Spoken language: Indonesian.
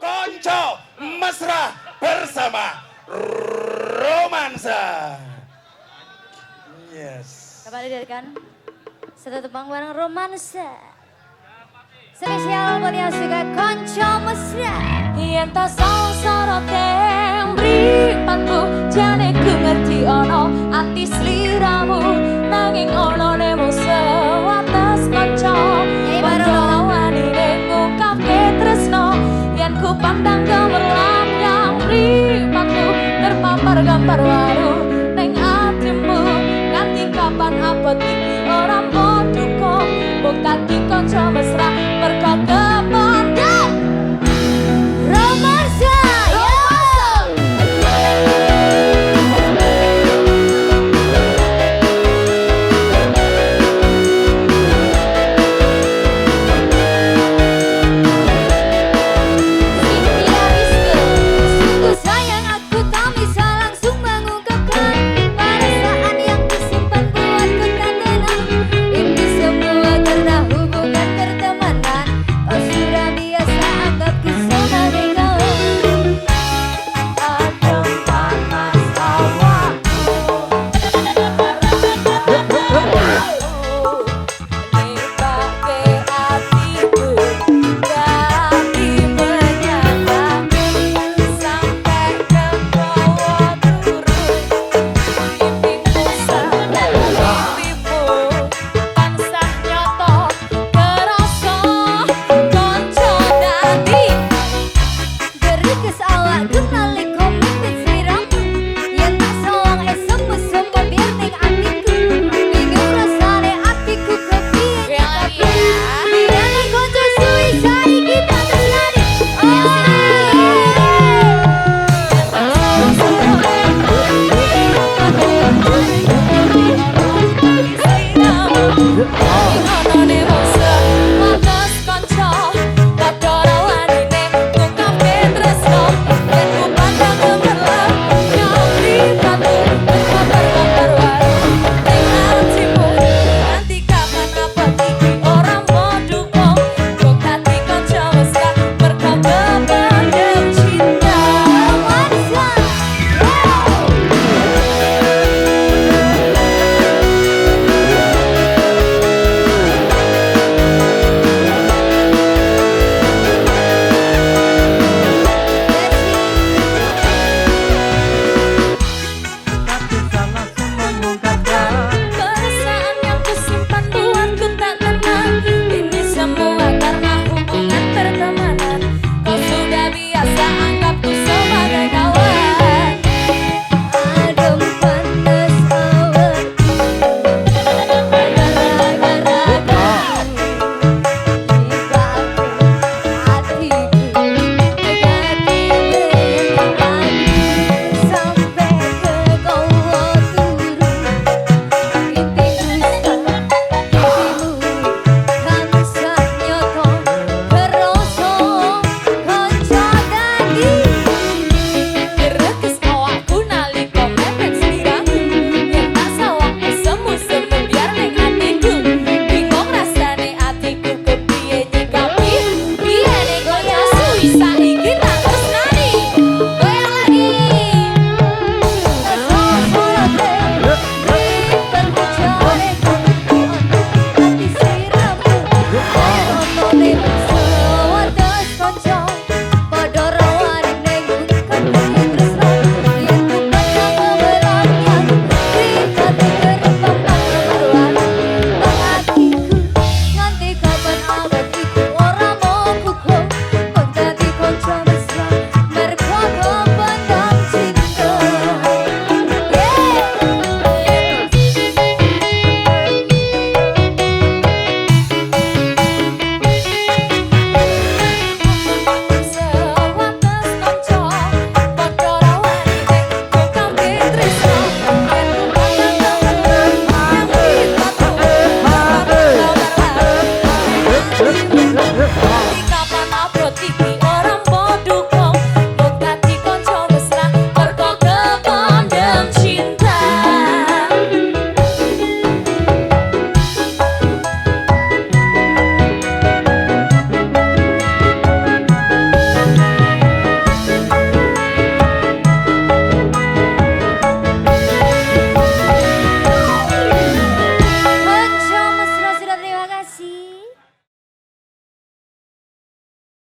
konco mesra bersama romansa. Yes. Kembali dari kan. Satu tepang bareng romansa. Spesial buat yang suka konco mesra. Yang tak sorot soroteng beripanmu. Jane ku ngerti ono hati seliramu Nanging ono Paragam Parvara